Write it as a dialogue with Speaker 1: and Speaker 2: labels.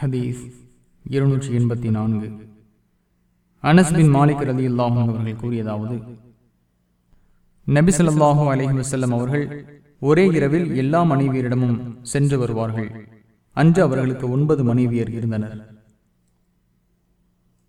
Speaker 1: ஹதீஸ் இருநூற்றி எண்பத்தி நான்கு. அனஸ் மாலிக் ரதி அல்லாஹும் அவர்கள் கூறியதாவது நபிசல்லாஹூ அலஹி வசல்லம் அவர்கள் ஒரே இரவில் எல்லா மனைவியரிடமும் சென்று வருவார்கள். அன்று அவர்களுக்கு ஒன்பது மனைவியர் இருந்தனர்.